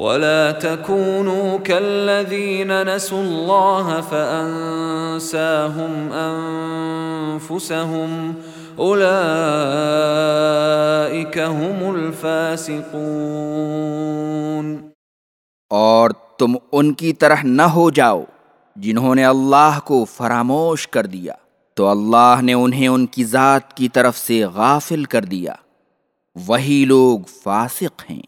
ولا تكونوا كالذين نسوا الله فأنساهم أنفسهم أولئك هم الفاسقون اور تم ان کی طرح نہ ہو جاؤ جنہوں نے اللہ کو فراموش کر دیا۔ تو اللہ نے انہیں ان کی ذات کی طرف سے غافل کر دیا۔ وہی لوگ فاسق ہیں۔